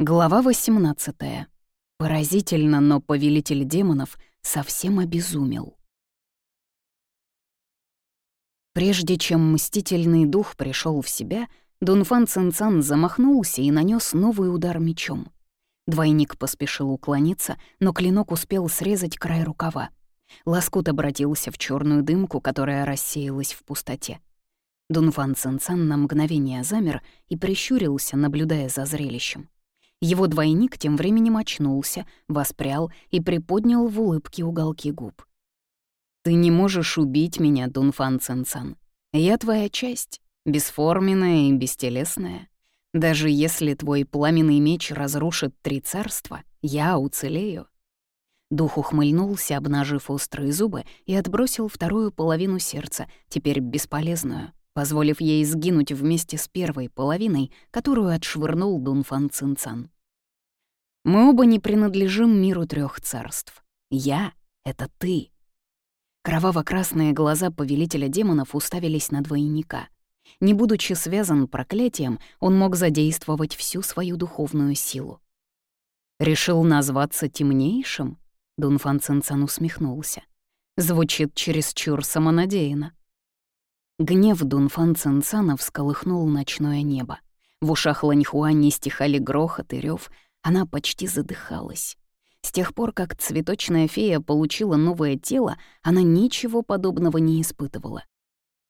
Глава 18. Поразительно, но повелитель демонов совсем обезумел. Прежде чем мстительный дух пришел в себя, Дунфан Цинцан замахнулся и нанес новый удар мечом. Двойник поспешил уклониться, но клинок успел срезать край рукава. Лоскут обратился в черную дымку, которая рассеялась в пустоте. Дунфан Цинцан на мгновение замер и прищурился, наблюдая за зрелищем. Его двойник тем временем очнулся, воспрял и приподнял в улыбке уголки губ. «Ты не можешь убить меня, Дунфан Цинцан. Я твоя часть, бесформенная и бестелесная. Даже если твой пламенный меч разрушит три царства, я уцелею». Дух ухмыльнулся, обнажив острые зубы, и отбросил вторую половину сердца, теперь бесполезную, позволив ей сгинуть вместе с первой половиной, которую отшвырнул Дунфан Цинцан. Мы оба не принадлежим миру трех царств. Я — это ты. Кроваво-красные глаза повелителя демонов уставились на двойника. Не будучи связан проклятием, он мог задействовать всю свою духовную силу. «Решил назваться темнейшим?» — Дунфан Цинцан усмехнулся. «Звучит чересчур самонадеянно». Гнев Дунфан Цинцана всколыхнул ночное небо. В ушах Ланьхуа не стихали грохот и рев, она почти задыхалась. С тех пор, как цветочная фея получила новое тело, она ничего подобного не испытывала.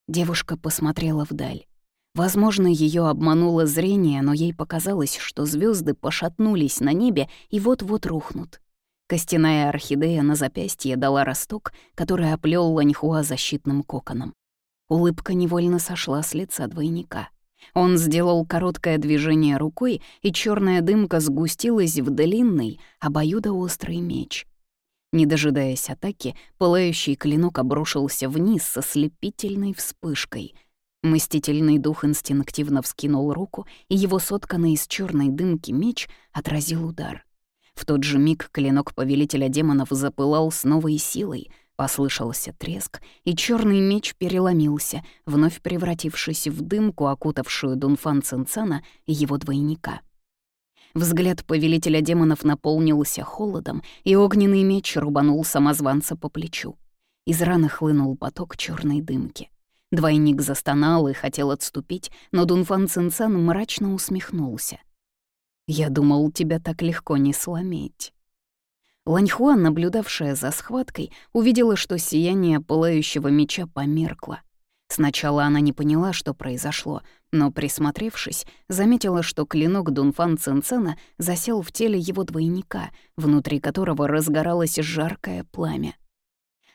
Девушка посмотрела вдаль. Возможно, ее обмануло зрение, но ей показалось, что звезды пошатнулись на небе и вот-вот рухнут. Костяная орхидея на запястье дала росток, который оплел Ланьхуа защитным коконом. Улыбка невольно сошла с лица двойника. Он сделал короткое движение рукой, и черная дымка сгустилась в длинный, обоюдоострый меч. Не дожидаясь атаки, пылающий клинок обрушился вниз со слепительной вспышкой. Мстительный дух инстинктивно вскинул руку, и его сотканный из черной дымки меч отразил удар. В тот же миг клинок повелителя демонов запылал с новой силой — Послышался треск, и черный меч переломился, вновь превратившись в дымку, окутавшую Дунфан Цинцана и его двойника. Взгляд повелителя демонов наполнился холодом, и огненный меч рубанул самозванца по плечу. Из раны хлынул поток черной дымки. Двойник застонал и хотел отступить, но Дунфан Цинцан мрачно усмехнулся. «Я думал, тебя так легко не сломить». Ланьхуан, наблюдавшая за схваткой, увидела, что сияние пылающего меча померкло. Сначала она не поняла, что произошло, но, присмотревшись, заметила, что клинок Дунфан Цинцена засел в теле его двойника, внутри которого разгоралось жаркое пламя.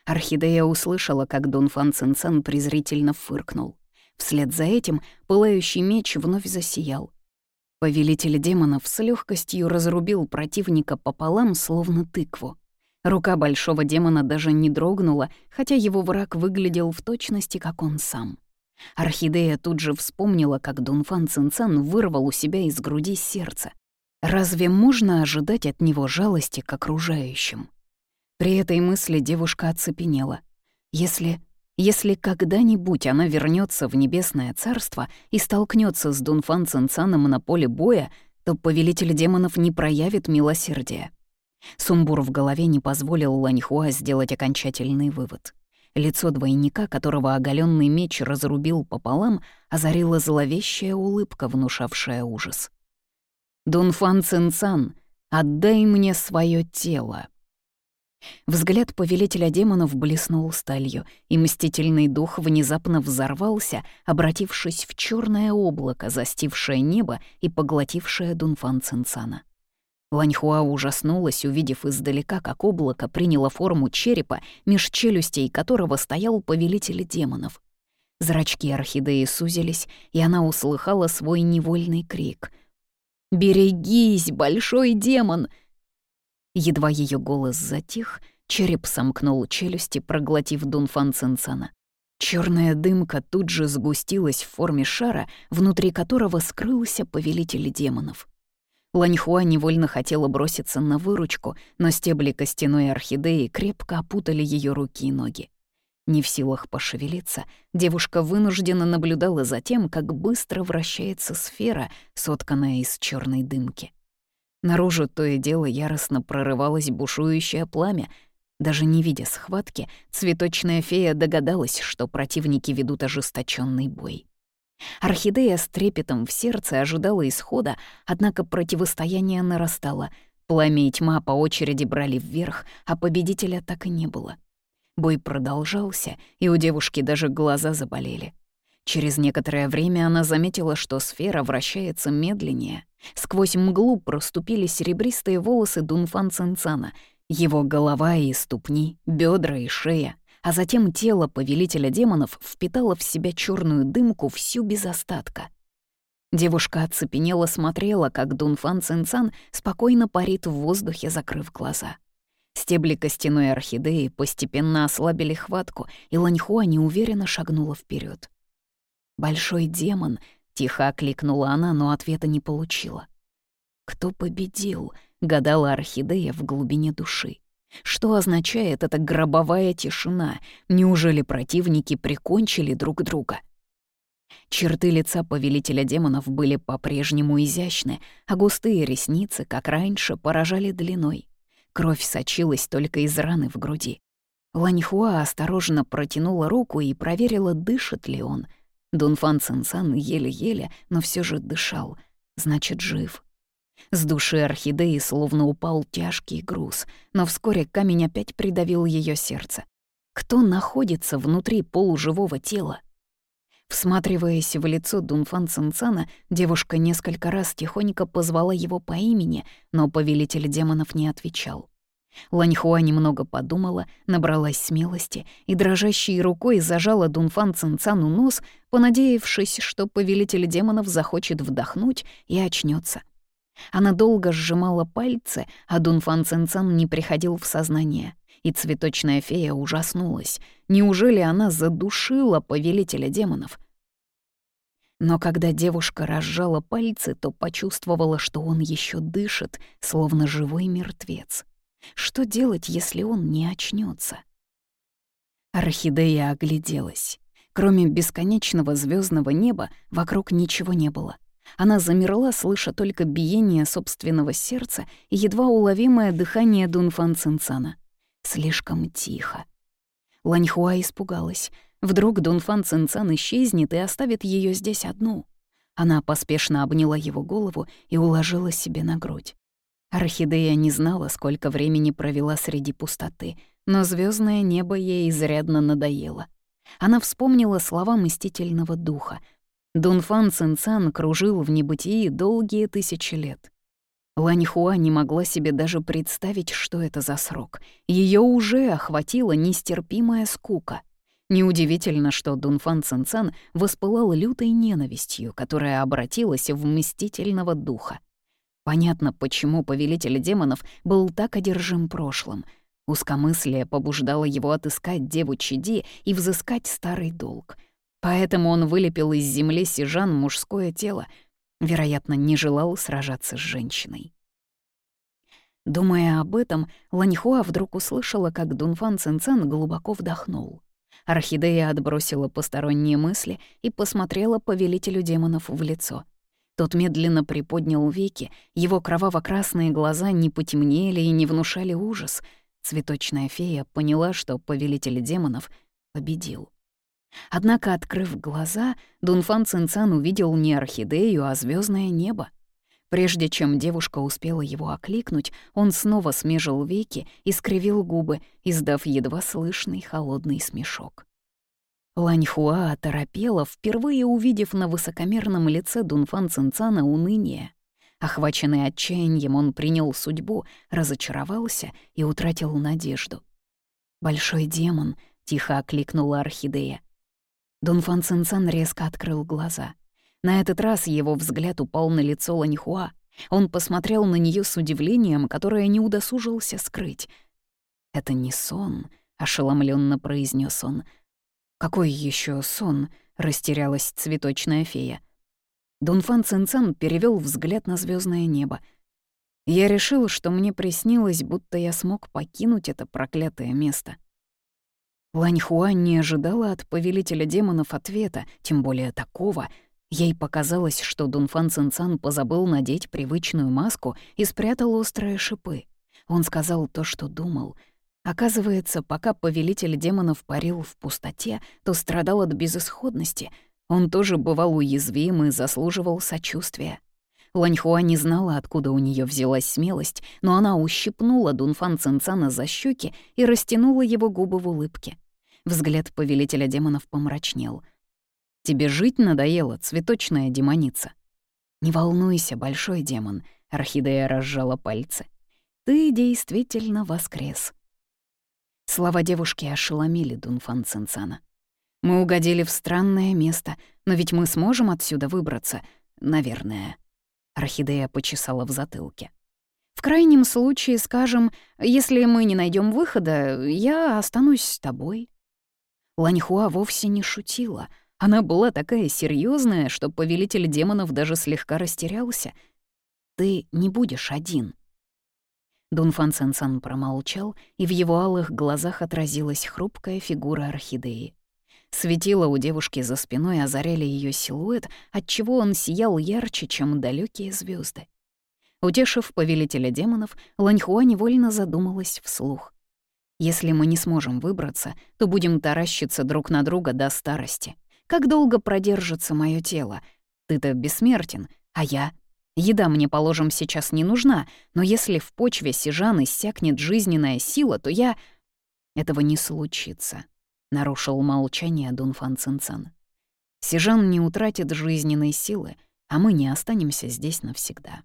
Орхидея услышала, как Дунфан Цинцен презрительно фыркнул. Вслед за этим пылающий меч вновь засиял — Повелитель демонов с легкостью разрубил противника пополам, словно тыкву. Рука большого демона даже не дрогнула, хотя его враг выглядел в точности, как он сам. Орхидея тут же вспомнила, как Дунфан Цинцан вырвал у себя из груди сердце. Разве можно ожидать от него жалости к окружающим? При этой мысли девушка оцепенела. Если если когда-нибудь она вернется в Небесное Царство и столкнется с Дунфан Цинцаном на поле боя, то повелитель демонов не проявит милосердия. Сумбур в голове не позволил Ланьхуа сделать окончательный вывод. Лицо двойника, которого оголенный меч разрубил пополам, озарила зловещая улыбка, внушавшая ужас. «Дунфан Цинцан, отдай мне свое тело!» Взгляд повелителя демонов блеснул сталью, и мстительный дух внезапно взорвался, обратившись в черное облако, застившее небо и поглотившее Дунфан Цинцана. Ланьхуа ужаснулась, увидев издалека, как облако приняло форму черепа, меж челюстей которого стоял повелитель демонов. Зрачки орхидеи сузились, и она услыхала свой невольный крик. «Берегись, большой демон!» Едва ее голос затих, череп сомкнул челюсти, проглотив Дунфан Цинцана. Черная дымка тут же сгустилась в форме шара, внутри которого скрылся повелитель демонов. Ланьхуа невольно хотела броситься на выручку, но стебли костяной орхидеи крепко опутали ее руки и ноги. Не в силах пошевелиться, девушка вынужденно наблюдала за тем, как быстро вращается сфера, сотканная из черной дымки. Наружу то и дело яростно прорывалось бушующее пламя. Даже не видя схватки, цветочная фея догадалась, что противники ведут ожесточенный бой. Орхидея с трепетом в сердце ожидала исхода, однако противостояние нарастало. Пламя и тьма по очереди брали вверх, а победителя так и не было. Бой продолжался, и у девушки даже глаза заболели. Через некоторое время она заметила, что сфера вращается медленнее. Сквозь мглу проступили серебристые волосы Дунфан Цинцана, его голова и ступни, бедра и шея, а затем тело повелителя демонов впитало в себя черную дымку всю без остатка. Девушка оцепенела смотрела, как Дунфан Цинцан спокойно парит в воздухе, закрыв глаза. Стебли костяной орхидеи постепенно ослабили хватку, и Ланьхуа неуверенно шагнула вперед. «Большой демон», — тихо окликнула она, но ответа не получила. «Кто победил?» — гадала орхидея в глубине души. Что означает эта гробовая тишина? Неужели противники прикончили друг друга? Черты лица повелителя демонов были по-прежнему изящны, а густые ресницы, как раньше, поражали длиной. Кровь сочилась только из раны в груди. Ланьхуа осторожно протянула руку и проверила, дышит ли он. Дунфан Цинсан еле-еле, но все же дышал. Значит, жив. С души орхидеи словно упал тяжкий груз, но вскоре камень опять придавил ее сердце. Кто находится внутри полуживого тела? Всматриваясь в лицо Дунфан Цинцана, девушка несколько раз тихонько позвала его по имени, но повелитель демонов не отвечал. Ланьхуа немного подумала, набралась смелости и дрожащей рукой зажала Дунфан Цинцану нос, понадеявшись, что повелитель демонов захочет вдохнуть и очнется. Она долго сжимала пальцы, а Дунфан Цинцан не приходил в сознание. И цветочная фея ужаснулась. Неужели она задушила повелителя демонов? Но когда девушка разжала пальцы, то почувствовала, что он еще дышит, словно живой мертвец. Что делать, если он не очнется? Орхидея огляделась. Кроме бесконечного звездного неба вокруг ничего не было — она замерла, слыша только биение собственного сердца и едва уловимое дыхание Дунфан Цинцана. Слишком тихо. Ланьхуа испугалась. Вдруг Дунфан Цинцан исчезнет и оставит ее здесь одну. Она поспешно обняла его голову и уложила себе на грудь. Орхидея не знала, сколько времени провела среди пустоты, но звездное небо ей изрядно надоело. Она вспомнила слова мстительного духа — Дунфан Цинцан кружил в небытии долгие тысячи лет. Ланьхуа не могла себе даже представить, что это за срок. Ее уже охватила нестерпимая скука. Неудивительно, что Дунфан Цинцан воспылал лютой ненавистью, которая обратилась в мстительного духа. Понятно, почему повелитель демонов был так одержим прошлым. Узкомыслие побуждало его отыскать деву Чиди и взыскать старый долг — Поэтому он вылепил из земли сижан мужское тело, вероятно, не желал сражаться с женщиной. Думая об этом, Ланьхуа вдруг услышала, как Дунфан Цинцан глубоко вдохнул. Орхидея отбросила посторонние мысли и посмотрела повелителю демонов в лицо. Тот медленно приподнял веки, его кроваво-красные глаза не потемнели и не внушали ужас. Цветочная фея поняла, что повелитель демонов победил. Однако, открыв глаза, Дунфан Цинцан увидел не орхидею, а звездное небо. Прежде чем девушка успела его окликнуть, он снова смежил веки и скривил губы, издав едва слышный холодный смешок. Ланьхуа оторопела, впервые увидев на высокомерном лице Дунфан Цинцана уныние. Охваченный отчаянием, он принял судьбу, разочаровался и утратил надежду. «Большой демон», — тихо окликнула орхидея. Дунфан Цинцан резко открыл глаза. На этот раз его взгляд упал на лицо Ланьхуа. Он посмотрел на нее с удивлением, которое не удосужился скрыть. «Это не сон», — ошеломленно произнес он. «Какой еще сон?» — растерялась цветочная фея. Дунфан Цинцан перевел взгляд на звездное небо. Я решил, что мне приснилось, будто я смог покинуть это проклятое место. Лань Хуан не ожидала от повелителя демонов ответа, тем более такого. Ей показалось, что Дунфан Цинцан позабыл надеть привычную маску и спрятал острые шипы. Он сказал то, что думал. Оказывается, пока повелитель демонов парил в пустоте, то страдал от безысходности. Он тоже бывал уязвим и заслуживал сочувствия. Ланьхуа не знала, откуда у нее взялась смелость, но она ущипнула Дунфан Цинцана за щеки и растянула его губы в улыбке. Взгляд повелителя демонов помрачнел. «Тебе жить надоело, цветочная демоница?» «Не волнуйся, большой демон», — Орхидея разжала пальцы. «Ты действительно воскрес». Слова девушки ошеломили Дунфан Цинцана. «Мы угодили в странное место, но ведь мы сможем отсюда выбраться, наверное». Орхидея почесала в затылке. «В крайнем случае, скажем, если мы не найдем выхода, я останусь с тобой». Ланьхуа вовсе не шутила. Она была такая серьезная, что повелитель демонов даже слегка растерялся. «Ты не будешь один». Дунфан Сенсан промолчал, и в его алых глазах отразилась хрупкая фигура орхидеи. Светило у девушки за спиной озаряли ее силуэт, отчего он сиял ярче, чем далекие звезды. Утешив повелителя демонов, Ланьхуа невольно задумалась вслух. «Если мы не сможем выбраться, то будем таращиться друг на друга до старости. Как долго продержится мое тело? Ты-то бессмертен, а я? Еда мне, положим, сейчас не нужна, но если в почве сижан иссякнет жизненная сила, то я... Этого не случится. — нарушил молчание Дунфан Цинцан. «Сижан не утратит жизненной силы, а мы не останемся здесь навсегда».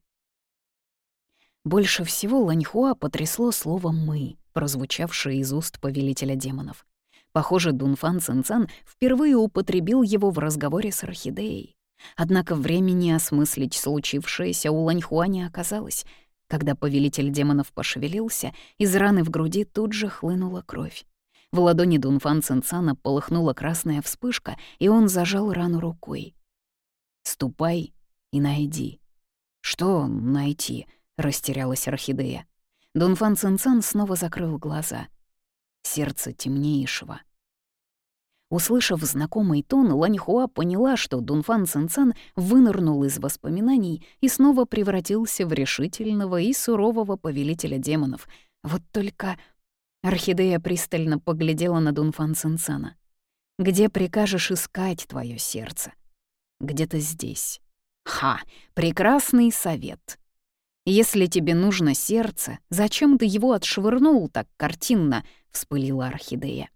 Больше всего Ланьхуа потрясло слово «мы», прозвучавшее из уст повелителя демонов. Похоже, Дунфан Цинцан впервые употребил его в разговоре с Орхидеей. Однако времени осмыслить случившееся у Ланьхуа не оказалось. Когда повелитель демонов пошевелился, из раны в груди тут же хлынула кровь. В ладони Дунфан Цинцана полыхнула красная вспышка, и он зажал рану рукой. «Ступай и найди». «Что найти?» — растерялась орхидея. Дунфан Цинцан снова закрыл глаза. Сердце темнейшего. Услышав знакомый тон, Ланьхуа поняла, что Дунфан Цинцан вынырнул из воспоминаний и снова превратился в решительного и сурового повелителя демонов. Вот только Орхидея пристально поглядела на Дунфан Цинцана. «Где прикажешь искать твое сердце?» «Где-то здесь». «Ха! Прекрасный совет!» «Если тебе нужно сердце, зачем ты его отшвырнул так картинно?» — вспылила Орхидея.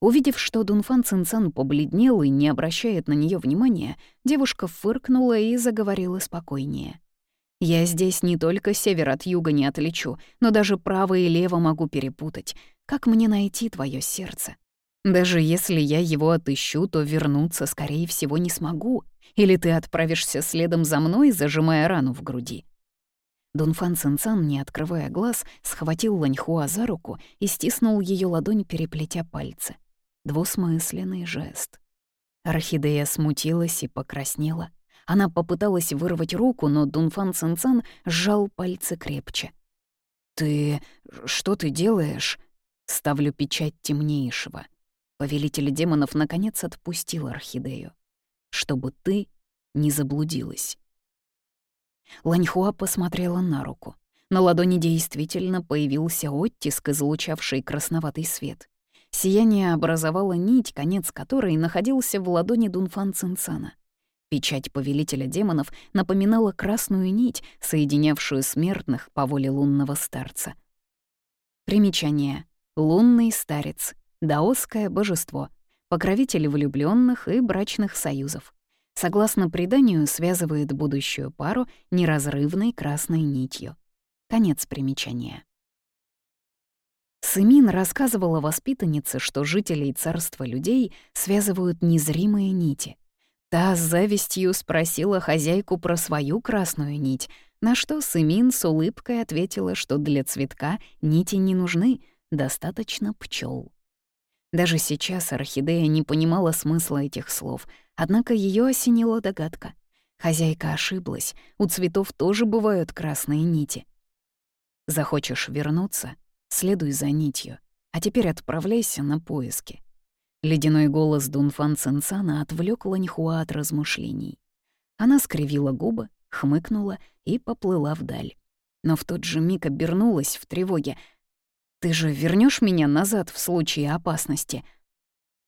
Увидев, что Дунфан Цинцан побледнел и не обращает на нее внимания, девушка фыркнула и заговорила спокойнее. Я здесь не только север от юга не отличу, но даже право и лево могу перепутать. Как мне найти твое сердце? Даже если я его отыщу, то вернуться, скорее всего, не смогу. Или ты отправишься следом за мной, зажимая рану в груди?» Дунфан Цинцан, не открывая глаз, схватил Ланьхуа за руку и стиснул ее ладонь, переплетя пальцы. Двусмысленный жест. Орхидея смутилась и покраснела. Она попыталась вырвать руку, но Дунфан Цинцан сжал пальцы крепче. «Ты... что ты делаешь?» Ставлю печать темнейшего. Повелитель демонов наконец отпустил орхидею. «Чтобы ты не заблудилась». Ланьхуа посмотрела на руку. На ладони действительно появился оттиск, излучавший красноватый свет. Сияние образовало нить, конец которой находился в ладони Дунфан Цинцана. Печать повелителя демонов напоминала красную нить, соединявшую смертных по воле лунного старца. Примечание. Лунный старец. Даосское божество. Покровитель влюбленных и брачных союзов. Согласно преданию, связывает будущую пару неразрывной красной нитью. Конец примечания. Сымин рассказывала воспитаннице, что жителей царства людей связывают незримые нити. Та с завистью спросила хозяйку про свою красную нить, на что Сымин с улыбкой ответила, что для цветка нити не нужны, достаточно пчел. Даже сейчас орхидея не понимала смысла этих слов, однако ее осенила догадка. Хозяйка ошиблась, у цветов тоже бывают красные нити. Захочешь вернуться — следуй за нитью, а теперь отправляйся на поиски. Ледяной голос Дунфан Цинцана отвлек Ланьхуа от размышлений. Она скривила губы, хмыкнула и поплыла вдаль. Но в тот же миг обернулась в тревоге. «Ты же вернешь меня назад в случае опасности?»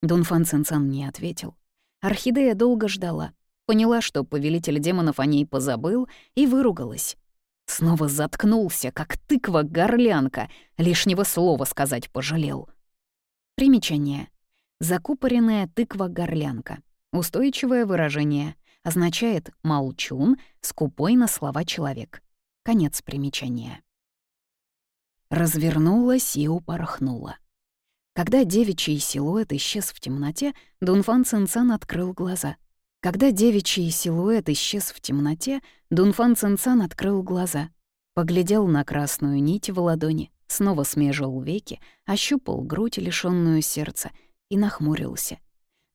Дунфан Цинцан не ответил. Орхидея долго ждала, поняла, что повелитель демонов о ней позабыл, и выругалась. Снова заткнулся, как тыква-горлянка, лишнего слова сказать пожалел. Примечание. Закупоренная тыква-горлянка. Устойчивое выражение. Означает «молчун», «скупой на слова человек». Конец примечания. Развернулась и упорхнула. Когда девичий силуэт исчез в темноте, Дунфан Цинцан открыл глаза. Когда девичий силуэт исчез в темноте, Дунфан Цинцан открыл глаза. Поглядел на красную нить в ладони, снова смежил веки, ощупал грудь, лишённую сердца, и нахмурился.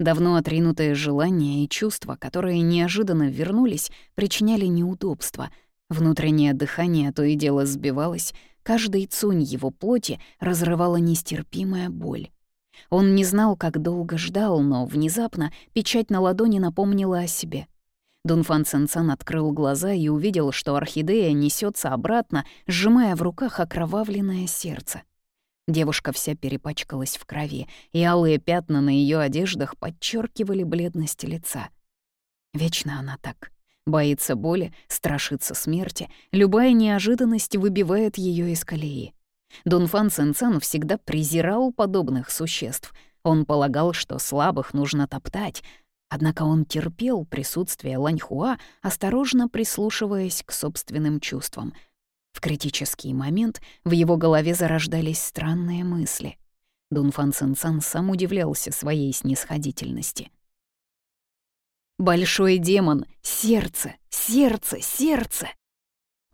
Давно отринутые желания и чувства, которые неожиданно вернулись, причиняли неудобства. Внутреннее дыхание то и дело сбивалось, каждый цунь его плоти разрывала нестерпимая боль. Он не знал, как долго ждал, но внезапно печать на ладони напомнила о себе. Дунфан Цинцан открыл глаза и увидел, что орхидея несется обратно, сжимая в руках окровавленное сердце. Девушка вся перепачкалась в крови, и алые пятна на ее одеждах подчеркивали бледность лица. Вечно она так. Боится боли, страшится смерти, любая неожиданность выбивает ее из колеи. Дунфан Цинцан всегда презирал подобных существ. Он полагал, что слабых нужно топтать, однако он терпел присутствие Ланьхуа, осторожно прислушиваясь к собственным чувствам — в критический момент в его голове зарождались странные мысли. Дунфан Цинцан сам удивлялся своей снисходительности. «Большой демон! Сердце! Сердце! Сердце!»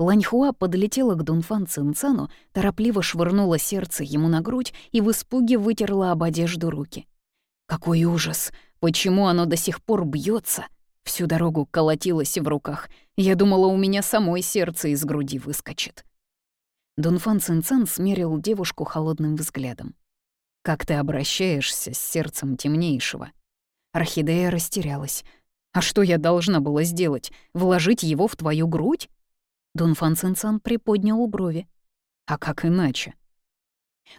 Ланьхуа подлетела к Дунфан Цинцану, торопливо швырнула сердце ему на грудь и в испуге вытерла об одежду руки. «Какой ужас! Почему оно до сих пор бьется? Всю дорогу колотилось в руках. Я думала, у меня самой сердце из груди выскочит. Дунфан Цинцан смерил девушку холодным взглядом. «Как ты обращаешься с сердцем темнейшего?» Орхидея растерялась. «А что я должна была сделать? Вложить его в твою грудь?» Дунфан Цинцан приподнял брови. «А как иначе?»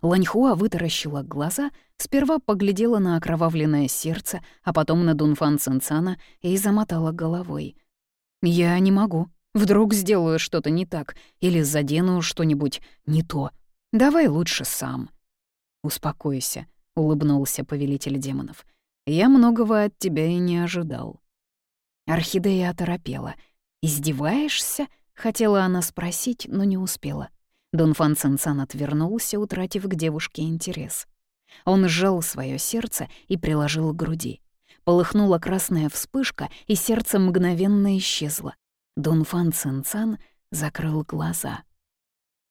Ланьхуа вытаращила глаза, сперва поглядела на окровавленное сердце, а потом на Дунфан Цинцана и замотала головой. «Я не могу. Вдруг сделаю что-то не так или задену что-нибудь не то. Давай лучше сам». «Успокойся», — улыбнулся повелитель демонов. «Я многого от тебя и не ожидал». Орхидея оторопела. «Издеваешься?» — хотела она спросить, но не успела. Дунфан Цинцан отвернулся, утратив к девушке интерес. Он сжал свое сердце и приложил к груди. Полыхнула красная вспышка, и сердце мгновенно исчезло. Дунфан Цинцан закрыл глаза.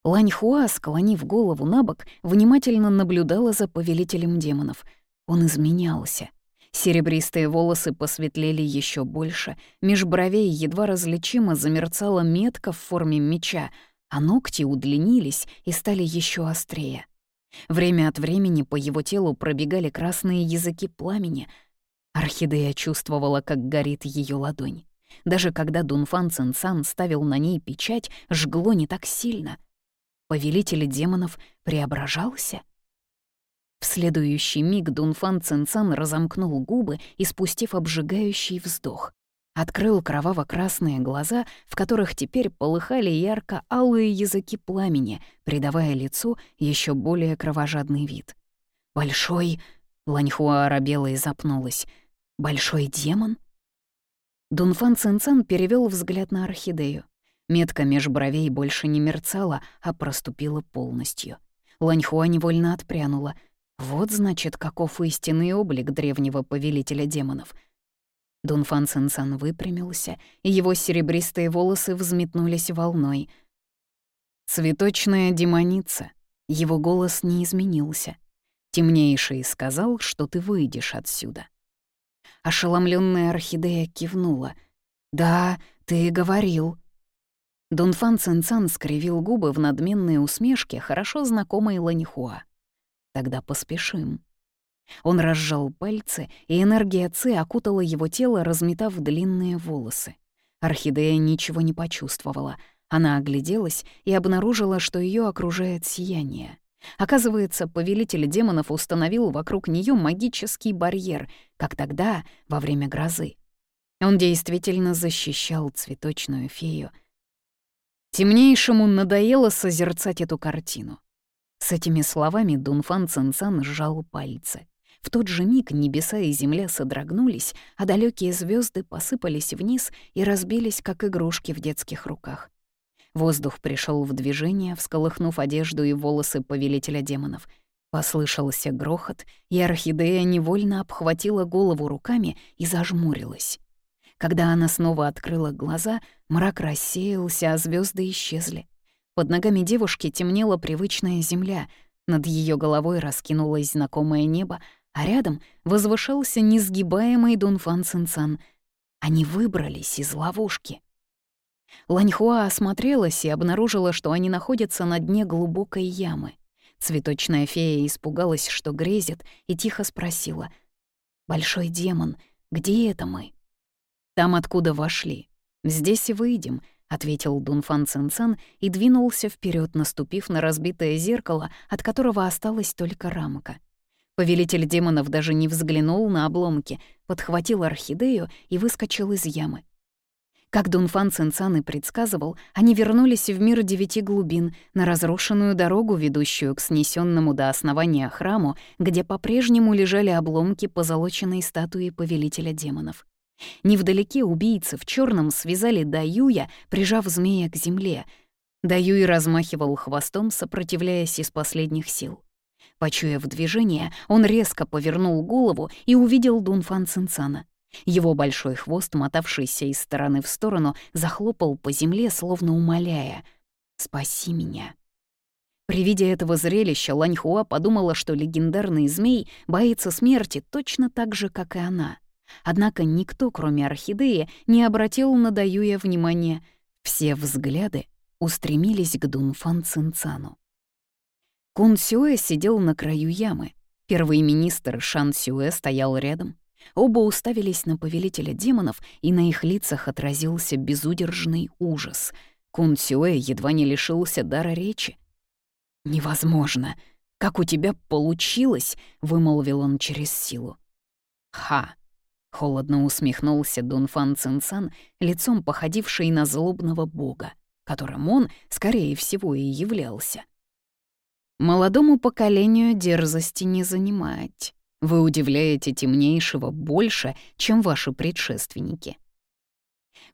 Ланьхуа, склонив голову на бок, внимательно наблюдала за повелителем демонов. Он изменялся. Серебристые волосы посветлели еще больше, меж бровей едва различимо замерцала метка в форме меча — а ногти удлинились и стали еще острее. Время от времени по его телу пробегали красные языки пламени. Орхидея чувствовала, как горит ее ладонь. Даже когда Дунфан Цинцан ставил на ней печать, жгло не так сильно. Повелитель демонов преображался? В следующий миг Дунфан Цинцан разомкнул губы, испустив обжигающий вздох открыл кроваво-красные глаза, в которых теперь полыхали ярко-алые языки пламени, придавая лицу еще более кровожадный вид. «Большой...» — Ланьхуа оробела и запнулась. «Большой демон?» Дунфан Цинцан перевел взгляд на орхидею. Метка меж бровей больше не мерцала, а проступила полностью. Ланьхуа невольно отпрянула. Вот, значит, каков истинный облик древнего повелителя демонов — Дунфан Цинсан выпрямился, и его серебристые волосы взметнулись волной. «Цветочная демоница». Его голос не изменился. Темнейший сказал, что ты выйдешь отсюда. Ошеломленная орхидея кивнула. «Да, ты говорил». Дунфан Цинцан скривил губы в надменной усмешке, хорошо знакомой Ланихуа. «Тогда поспешим». Он разжал пальцы, и энергия Ци окутала его тело, разметав длинные волосы. Орхидея ничего не почувствовала. Она огляделась и обнаружила, что ее окружает сияние. Оказывается, повелитель демонов установил вокруг нее магический барьер, как тогда, во время грозы. Он действительно защищал цветочную фею. Темнейшему надоело созерцать эту картину. С этими словами Дунфан Цинцан сжал пальцы. В тот же миг небеса и земля содрогнулись, а далекие звезды посыпались вниз и разбились, как игрушки в детских руках. Воздух пришел в движение, всколыхнув одежду и волосы повелителя демонов. Послышался грохот, и орхидея невольно обхватила голову руками и зажмурилась. Когда она снова открыла глаза, мрак рассеялся, а звезды исчезли. Под ногами девушки темнела привычная земля, над ее головой раскинулось знакомое небо, а рядом возвышался несгибаемый Дунфан Цинцан. Они выбрались из ловушки. Ланьхуа осмотрелась и обнаружила, что они находятся на дне глубокой ямы. Цветочная фея испугалась, что грезит, и тихо спросила. «Большой демон, где это мы?» «Там, откуда вошли. Здесь и выйдем», — ответил Дунфан Цинцан и двинулся вперед, наступив на разбитое зеркало, от которого осталась только рамка. Повелитель демонов даже не взглянул на обломки, подхватил орхидею и выскочил из ямы. Как Дунфан Цинцан и предсказывал, они вернулись в мир девяти глубин, на разрушенную дорогу, ведущую к снесенному до основания храму, где по-прежнему лежали обломки позолоченной статуи повелителя демонов. Невдалеке убийцы в черном связали Даюя, прижав змея к земле. Даюй размахивал хвостом, сопротивляясь из последних сил. Почуяв движение, он резко повернул голову и увидел Дунфан Цинцана. Его большой хвост, мотавшийся из стороны в сторону, захлопал по земле, словно умоляя «Спаси меня». При виде этого зрелища Ланьхуа подумала, что легендарный змей боится смерти точно так же, как и она. Однако никто, кроме орхидеи, не обратил на Даюя внимания. Все взгляды устремились к Дунфан Цинцану. Кун Сюэ сидел на краю ямы. Первый министр Шан Сюэ стоял рядом. Оба уставились на повелителя демонов, и на их лицах отразился безудержный ужас. Кун Сюэ едва не лишился дара речи. «Невозможно! Как у тебя получилось?» — вымолвил он через силу. «Ха!» — холодно усмехнулся Дунфан Цинцан, лицом походивший на злобного бога, которым он, скорее всего, и являлся. «Молодому поколению дерзости не занимать. Вы удивляете темнейшего больше, чем ваши предшественники.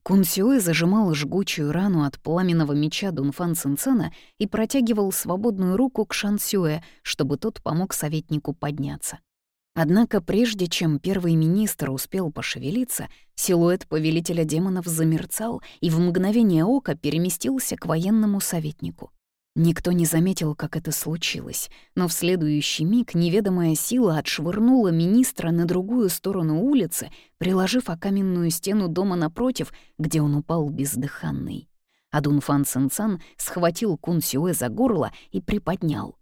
Кунсюэ зажимал жгучую рану от пламенного меча Дунфан Цинцена и протягивал свободную руку к Шансюэ, чтобы тот помог советнику подняться. Однако прежде чем первый министр успел пошевелиться, силуэт повелителя демонов замерцал и в мгновение ока переместился к военному советнику. Никто не заметил, как это случилось, но в следующий миг неведомая сила отшвырнула министра на другую сторону улицы, приложив о каменную стену дома напротив, где он упал бездыханный. Адунфан Сенцан схватил Кун Сюэ за горло и приподнял.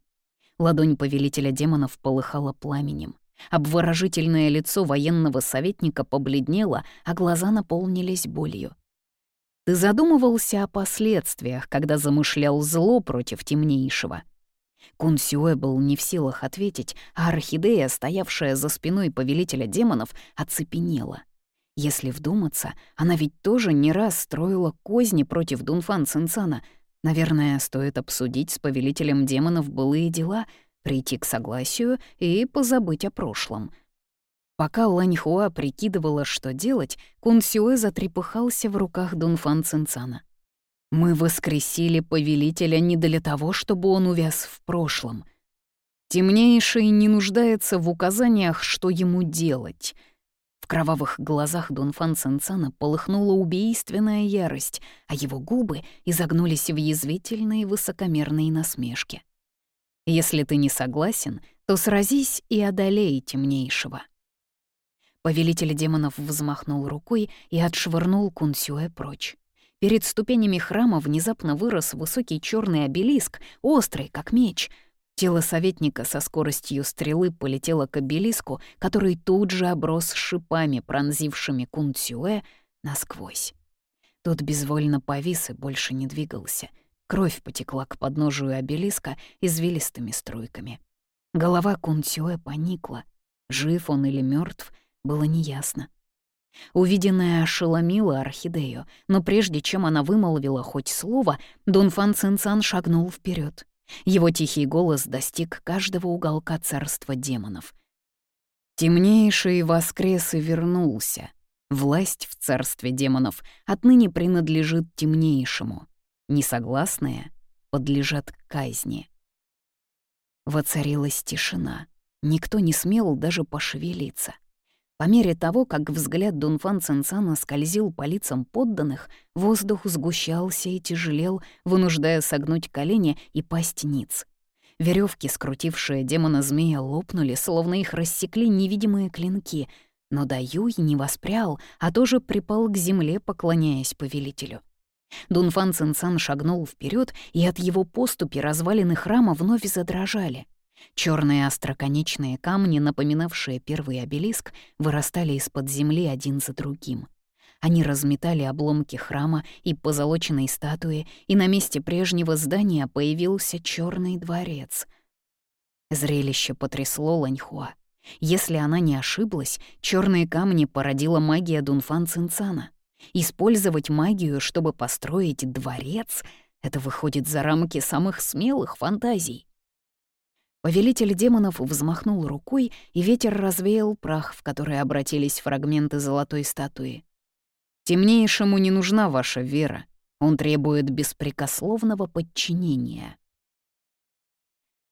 Ладонь повелителя демонов полыхала пламенем. Обворожительное лицо военного советника побледнело, а глаза наполнились болью. Ты задумывался о последствиях, когда замышлял зло против темнейшего?» Кун Сюэ был не в силах ответить, а орхидея, стоявшая за спиной повелителя демонов, оцепенела. Если вдуматься, она ведь тоже не раз строила козни против Дунфан Цинцана. Наверное, стоит обсудить с повелителем демонов былые дела, прийти к согласию и позабыть о прошлом — Пока Ланьхуа прикидывала, что делать, Кун Сюэ затрепыхался в руках Дунфан Цинцана. «Мы воскресили повелителя не для того, чтобы он увяз в прошлом. Темнейший не нуждается в указаниях, что ему делать». В кровавых глазах Дунфан Цинцана полыхнула убийственная ярость, а его губы изогнулись в язвительной высокомерной насмешке. «Если ты не согласен, то сразись и одолей темнейшего». Повелитель демонов взмахнул рукой и отшвырнул Кунсюэ прочь. Перед ступенями храма внезапно вырос высокий черный обелиск, острый, как меч. Тело советника со скоростью стрелы полетело к обелиску, который тут же оброс шипами, пронзившими Кунцюэ насквозь. Тот безвольно повис и больше не двигался. Кровь потекла к подножию обелиска извилистыми струйками. Голова Кунцюэ поникла. Жив он или мертв, было неясно. Увиденное ошеломило орхидею, но прежде чем она вымолвила хоть слово, Дунфан Цинцан шагнул вперед. Его тихий голос достиг каждого уголка царства демонов. «Темнейший воскрес и вернулся. Власть в царстве демонов отныне принадлежит темнейшему. Несогласные подлежат казни». Воцарилась тишина. Никто не смел даже пошевелиться. По мере того, как взгляд Дунфан Цинцана скользил по лицам подданных, воздух сгущался и тяжелел, вынуждая согнуть колени и пасть ниц. Веревки, скрутившие демона-змея, лопнули, словно их рассекли невидимые клинки, но Даюй не воспрял, а тоже припал к земле, поклоняясь повелителю. Дунфан Цинцан шагнул вперед, и от его поступи развалины храма вновь задрожали — Черные остроконечные камни, напоминавшие первый обелиск, вырастали из-под земли один за другим. Они разметали обломки храма и позолоченной статуи, и на месте прежнего здания появился черный дворец. Зрелище потрясло Ланьхуа. Если она не ошиблась, черные камни породила магия Дунфан Цинцана. Использовать магию, чтобы построить дворец — это выходит за рамки самых смелых фантазий. Повелитель демонов взмахнул рукой, и ветер развеял прах, в который обратились фрагменты золотой статуи. «Темнейшему не нужна ваша вера. Он требует беспрекословного подчинения».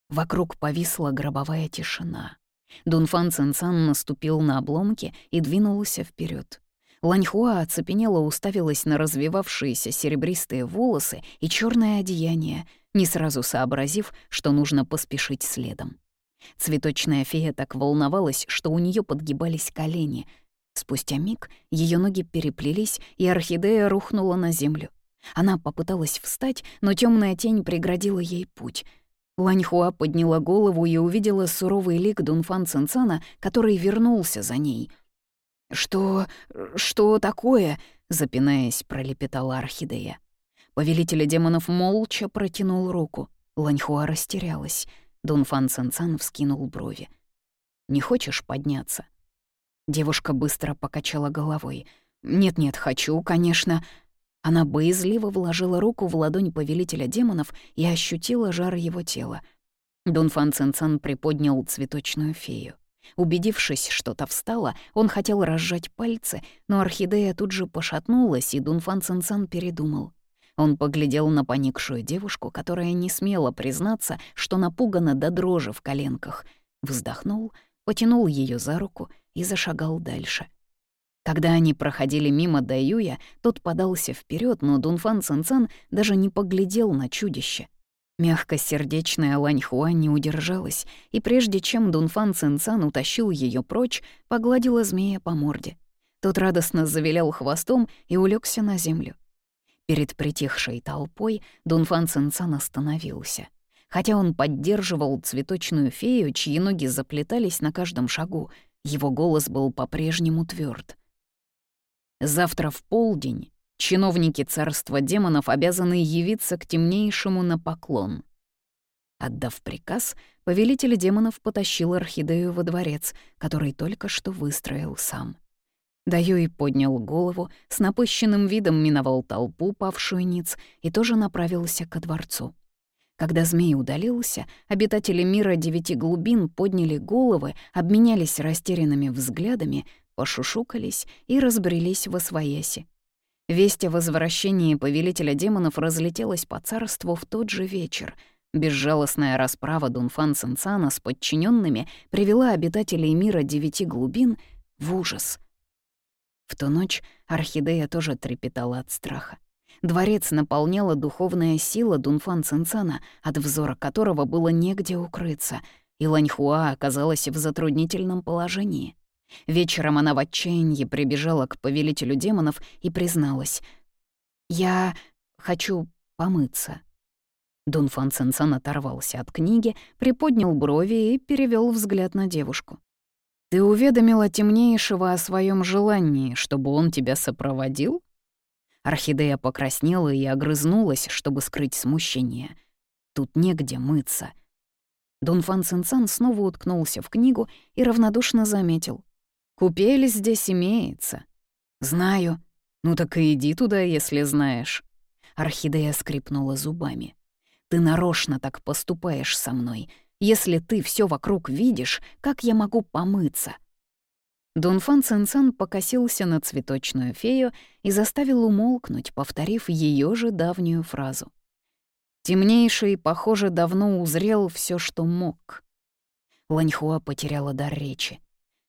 Вокруг повисла гробовая тишина. Дунфан Цинцан наступил на обломки и двинулся вперед. Ланьхуа оцепенела уставилась на развивавшиеся серебристые волосы и черное одеяние — не сразу сообразив, что нужно поспешить следом. Цветочная фея так волновалась, что у нее подгибались колени. Спустя миг ее ноги переплелись, и орхидея рухнула на землю. Она попыталась встать, но темная тень преградила ей путь. Ланьхуа подняла голову и увидела суровый лик Дунфан Цинцана, который вернулся за ней. «Что... что такое?» — запинаясь, пролепетала орхидея. Повелитель демонов молча протянул руку. Ланьхуа растерялась. Дунфан Цинцан вскинул брови. «Не хочешь подняться?» Девушка быстро покачала головой. «Нет-нет, хочу, конечно». Она боязливо вложила руку в ладонь повелителя демонов и ощутила жар его тела. Дунфан Цинцан приподнял цветочную фею. Убедившись, что та встала, он хотел разжать пальцы, но орхидея тут же пошатнулась, и Дунфан Цинцан передумал. Он поглядел на поникшую девушку, которая не смела признаться, что напугана до дрожи в коленках, вздохнул, потянул ее за руку и зашагал дальше. Когда они проходили мимо Даюя, тот подался вперед, но Дунфан Цинцан даже не поглядел на чудище. Мягкосердечная Ланьхуа не удержалась, и прежде чем Дунфан Цинцан утащил ее прочь, погладила змея по морде. Тот радостно завилял хвостом и улегся на землю. Перед притихшей толпой Дунфан Цинцан остановился. Хотя он поддерживал цветочную фею, чьи ноги заплетались на каждом шагу, его голос был по-прежнему тверд. «Завтра в полдень чиновники царства демонов обязаны явиться к темнейшему на поклон». Отдав приказ, повелитель демонов потащил орхидею во дворец, который только что выстроил сам. Даюй поднял голову, с напыщенным видом миновал толпу, павшую ниц, и тоже направился ко дворцу. Когда змей удалился, обитатели мира девяти глубин подняли головы, обменялись растерянными взглядами, пошушукались и разбрелись во свояси. Весть о возвращении повелителя демонов разлетелась по царству в тот же вечер. Безжалостная расправа Дунфан Цинцана с подчиненными привела обитателей мира девяти глубин в ужас — в ту ночь орхидея тоже трепетала от страха. Дворец наполняла духовная сила Дунфан Цинцана, от взора которого было негде укрыться, и Ланьхуа оказалась в затруднительном положении. Вечером она в отчаянии прибежала к повелителю демонов и призналась. «Я хочу помыться». Дун Фан Цинцан оторвался от книги, приподнял брови и перевел взгляд на девушку. «Ты уведомила темнейшего о своем желании, чтобы он тебя сопроводил?» Орхидея покраснела и огрызнулась, чтобы скрыть смущение. «Тут негде мыться». Дун Фан Цинцан снова уткнулся в книгу и равнодушно заметил. «Купель здесь имеется». «Знаю. Ну так и иди туда, если знаешь». Орхидея скрипнула зубами. «Ты нарочно так поступаешь со мной. Если ты все вокруг видишь, как я могу помыться?» Дунфан Цинцан покосился на цветочную фею и заставил умолкнуть, повторив ее же давнюю фразу. Темнейший, похоже, давно узрел все, что мог. Ланьхуа потеряла дар речи.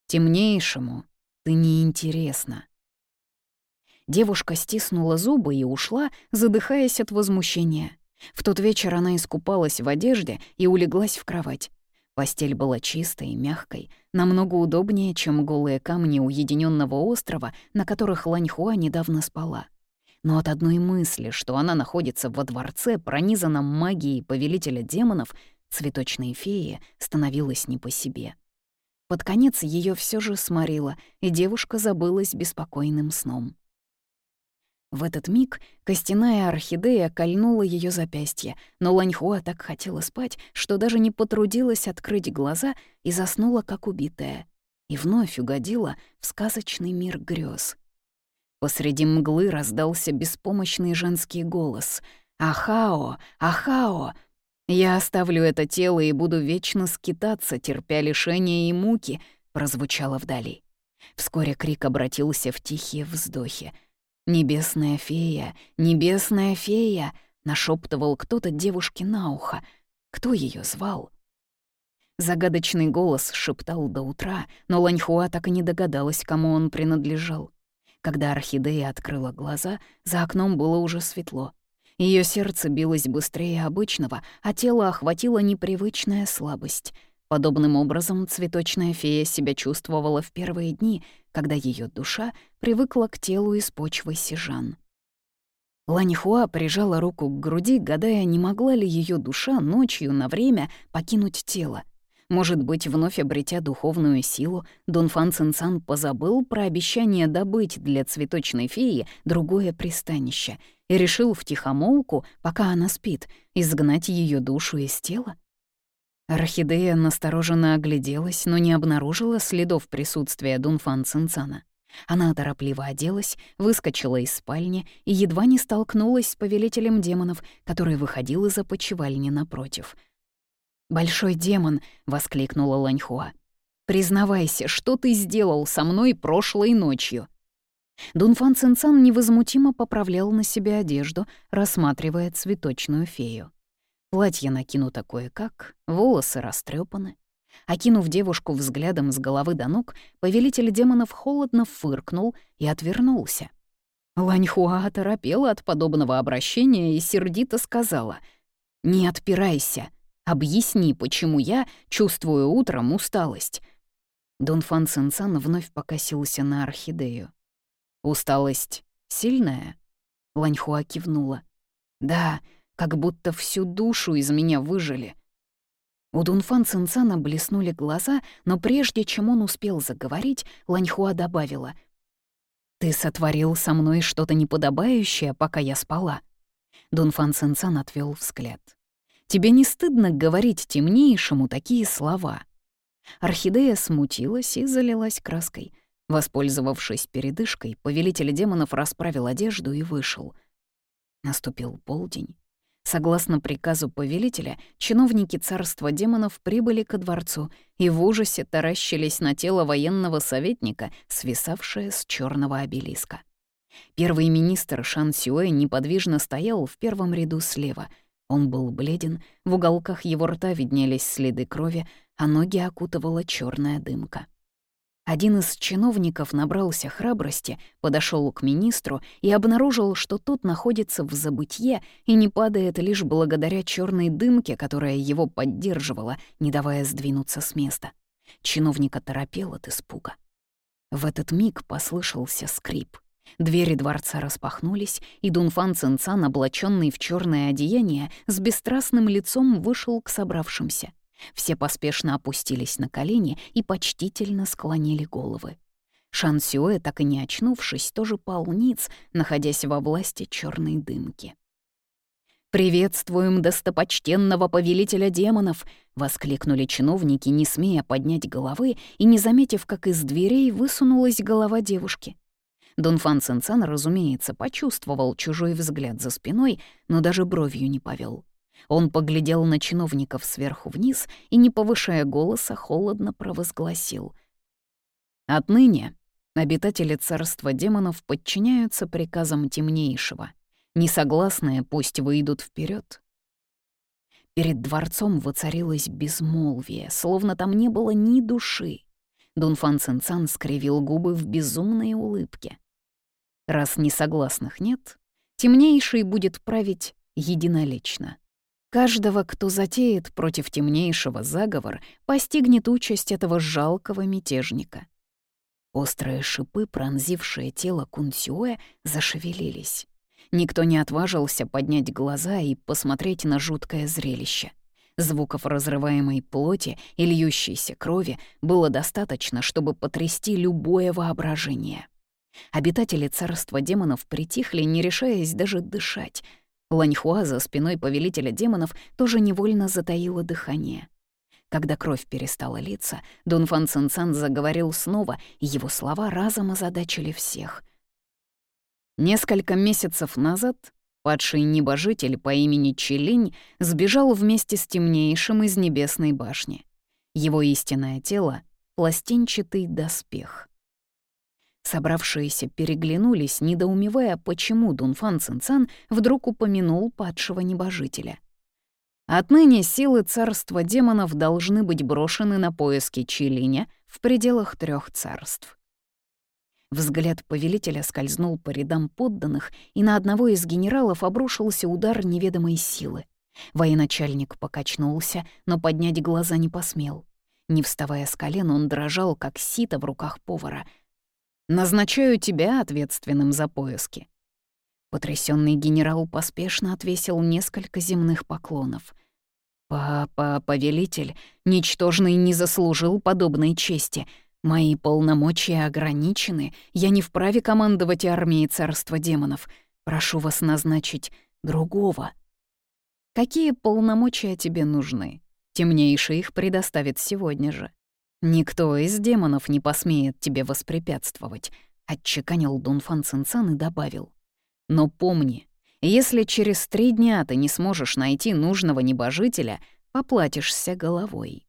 «Темнейшему ты неинтересна». Девушка стиснула зубы и ушла, задыхаясь от возмущения. В тот вечер она искупалась в одежде и улеглась в кровать. Постель была чистой и мягкой, намного удобнее, чем голые камни уединенного острова, на которых Ланьхуа недавно спала. Но от одной мысли, что она находится во дворце, пронизанном магией повелителя демонов, цветочной феи становилась не по себе. Под конец ее все же сморило, и девушка забылась беспокойным сном. В этот миг костяная орхидея кольнула ее запястье, но Ланьхуа так хотела спать, что даже не потрудилась открыть глаза и заснула, как убитая. И вновь угодила в сказочный мир грез. Посреди мглы раздался беспомощный женский голос. «Ахао! Ахао!» «Я оставлю это тело и буду вечно скитаться, терпя лишения и муки», — прозвучало вдали. Вскоре крик обратился в тихие вздохи — «Небесная фея, небесная фея!» — нашептывал кто-то девушке на ухо. Кто ее звал? Загадочный голос шептал до утра, но Ланьхуа так и не догадалась, кому он принадлежал. Когда орхидея открыла глаза, за окном было уже светло. Ее сердце билось быстрее обычного, а тело охватила непривычная слабость — Подобным образом цветочная фея себя чувствовала в первые дни, когда ее душа привыкла к телу из почвы сижан. Ланьхуа прижала руку к груди, гадая, не могла ли ее душа ночью на время покинуть тело. Может быть, вновь обретя духовную силу, Дунфан Цинцан позабыл про обещание добыть для цветочной феи другое пристанище и решил втихомолку, пока она спит, изгнать ее душу из тела? Орхидея настороженно огляделась, но не обнаружила следов присутствия Дунфан Цинцана. Она торопливо оделась, выскочила из спальни и едва не столкнулась с повелителем демонов, который выходил из опочивальни напротив. «Большой демон!» — воскликнула Ланьхуа. «Признавайся, что ты сделал со мной прошлой ночью?» Дунфан Цинцан невозмутимо поправлял на себе одежду, рассматривая цветочную фею. Платье накинуто кое-как, волосы растрепаны. Окинув девушку взглядом с головы до ног, повелитель демонов холодно фыркнул и отвернулся. Ланьхуа оторопела от подобного обращения и сердито сказала «Не отпирайся, объясни, почему я чувствую утром усталость». Дунфан Цинцан вновь покосился на орхидею. «Усталость сильная?» Ланьхуа кивнула. «Да, как будто всю душу из меня выжили. У Дунфан Цинцана блеснули глаза, но прежде чем он успел заговорить, Ланьхуа добавила. «Ты сотворил со мной что-то неподобающее, пока я спала». Дунфан Цинцан отвел взгляд. «Тебе не стыдно говорить темнейшему такие слова?» Орхидея смутилась и залилась краской. Воспользовавшись передышкой, повелитель демонов расправил одежду и вышел. Наступил полдень. Согласно приказу повелителя, чиновники царства демонов прибыли ко дворцу и в ужасе таращились на тело военного советника, свисавшее с черного обелиска. Первый министр Шан Сюэ неподвижно стоял в первом ряду слева. Он был бледен, в уголках его рта виднелись следы крови, а ноги окутывала черная дымка. Один из чиновников набрался храбрости, подошел к министру и обнаружил, что тот находится в забытье и не падает лишь благодаря черной дымке, которая его поддерживала, не давая сдвинуться с места. Чиновник оторопел от испуга. В этот миг послышался скрип. Двери дворца распахнулись, и Дунфан Цинцан, облаченный в черное одеяние, с бесстрастным лицом вышел к собравшимся. Все поспешно опустились на колени и почтительно склонили головы. Шан так и не очнувшись, тоже пал ниц, находясь во власти черной дымки. «Приветствуем достопочтенного повелителя демонов!» — воскликнули чиновники, не смея поднять головы и не заметив, как из дверей высунулась голова девушки. Дунфан Цинцан, разумеется, почувствовал чужой взгляд за спиной, но даже бровью не повел. Он поглядел на чиновников сверху вниз и, не повышая голоса, холодно провозгласил. «Отныне обитатели царства демонов подчиняются приказам темнейшего. Несогласные пусть выйдут вперед. Перед дворцом воцарилось безмолвие, словно там не было ни души. Дунфан Цинцан скривил губы в безумной улыбке. Раз несогласных нет, темнейший будет править единолично. Каждого, кто затеет против темнейшего заговор, постигнет участь этого жалкого мятежника. Острые шипы, пронзившие тело Кунсюэ, зашевелились. Никто не отважился поднять глаза и посмотреть на жуткое зрелище. Звуков разрываемой плоти и льющейся крови было достаточно, чтобы потрясти любое воображение. Обитатели царства демонов притихли, не решаясь даже дышать. Ланьхуа за спиной повелителя демонов тоже невольно затаила дыхание. Когда кровь перестала литься, Дун Фан Цинцан заговорил снова, и его слова разом озадачили всех — Несколько месяцев назад падший небожитель по имени Челинь сбежал вместе с темнейшим из небесной башни. Его истинное тело — пластинчатый доспех. Собравшиеся переглянулись, недоумевая, почему Дунфан Цинцан вдруг упомянул падшего небожителя. Отныне силы царства демонов должны быть брошены на поиски Чилиня в пределах трех царств. Взгляд повелителя скользнул по рядам подданных, и на одного из генералов обрушился удар неведомой силы. Военачальник покачнулся, но поднять глаза не посмел. Не вставая с колен, он дрожал, как сито в руках повара. «Назначаю тебя ответственным за поиски». Потрясенный генерал поспешно отвесил несколько земных поклонов. «Папа, повелитель, ничтожный не заслужил подобной чести», Мои полномочия ограничены, я не вправе командовать армией царства демонов. Прошу вас назначить другого. Какие полномочия тебе нужны? Темнейший их предоставит сегодня же. Никто из демонов не посмеет тебе воспрепятствовать, отчеканил Дунфан Цинцан и добавил. Но помни, если через три дня ты не сможешь найти нужного небожителя, поплатишься головой.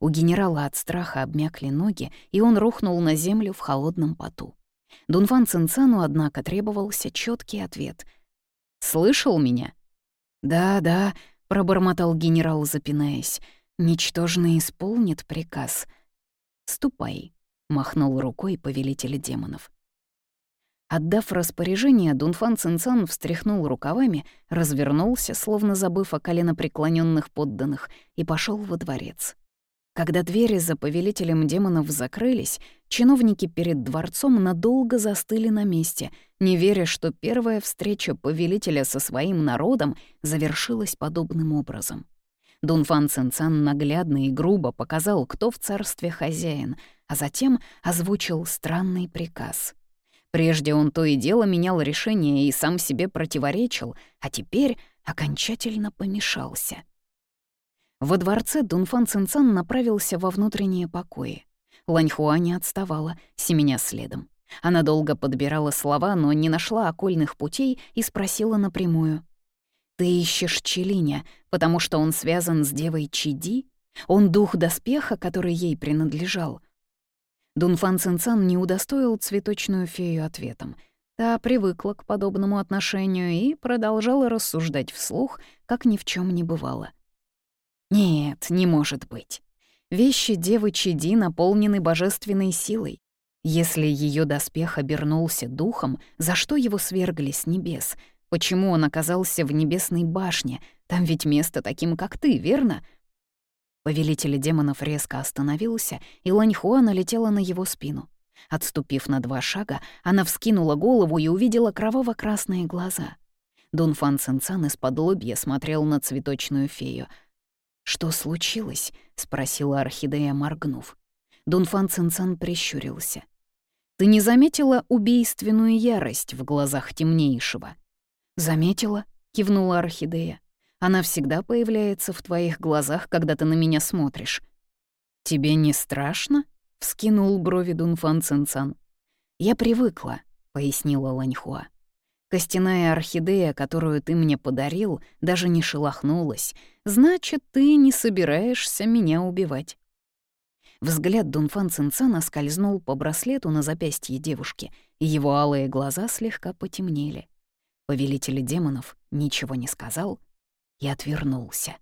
У генерала от страха обмякли ноги, и он рухнул на землю в холодном поту. Дунфан Цинцану, однако, требовался четкий ответ. «Слышал меня?» «Да, да», — пробормотал генерал, запинаясь. «Ничтожно исполнит приказ». «Ступай», — махнул рукой повелитель демонов. Отдав распоряжение, Дунфан Цинцан встряхнул рукавами, развернулся, словно забыв о коленопреклоненных подданных, и пошел во дворец. Когда двери за повелителем демонов закрылись, чиновники перед дворцом надолго застыли на месте, не веря, что первая встреча повелителя со своим народом завершилась подобным образом. Дунфан Цинцан наглядно и грубо показал, кто в царстве хозяин, а затем озвучил странный приказ. Прежде он то и дело менял решение и сам себе противоречил, а теперь окончательно помешался — во дворце Дунфан Цинцан направился во внутренние покои. Ланьхуа не отставала, семеня следом. Она долго подбирала слова, но не нашла окольных путей и спросила напрямую. «Ты ищешь Челиня, потому что он связан с девой Чиди? Он дух доспеха, который ей принадлежал?» Дунфан Цинцан не удостоил цветочную фею ответом. Та привыкла к подобному отношению и продолжала рассуждать вслух, как ни в чем не бывало. — нет, не может быть. Вещи девы Чиди наполнены божественной силой. Если ее доспех обернулся духом, за что его свергли с небес? Почему он оказался в небесной башне? Там ведь место таким, как ты, верно? Повелитель демонов резко остановился, и Ланьхуа налетела на его спину. Отступив на два шага, она вскинула голову и увидела кроваво-красные глаза. Дун Фан Цинцан из-под лобья смотрел на цветочную фею. «Что случилось?» — спросила орхидея, моргнув. Дун Фан Цинцан прищурился. «Ты не заметила убийственную ярость в глазах темнейшего?» «Заметила», — кивнула орхидея. «Она всегда появляется в твоих глазах, когда ты на меня смотришь». «Тебе не страшно?» — вскинул брови Дунфан Цинцан. «Я привыкла», — пояснила Ланьхуа. «Костяная орхидея, которую ты мне подарил, даже не шелохнулась. Значит, ты не собираешься меня убивать». Взгляд Дунфан Цинцана скользнул по браслету на запястье девушки, и его алые глаза слегка потемнели. Повелитель демонов ничего не сказал и отвернулся.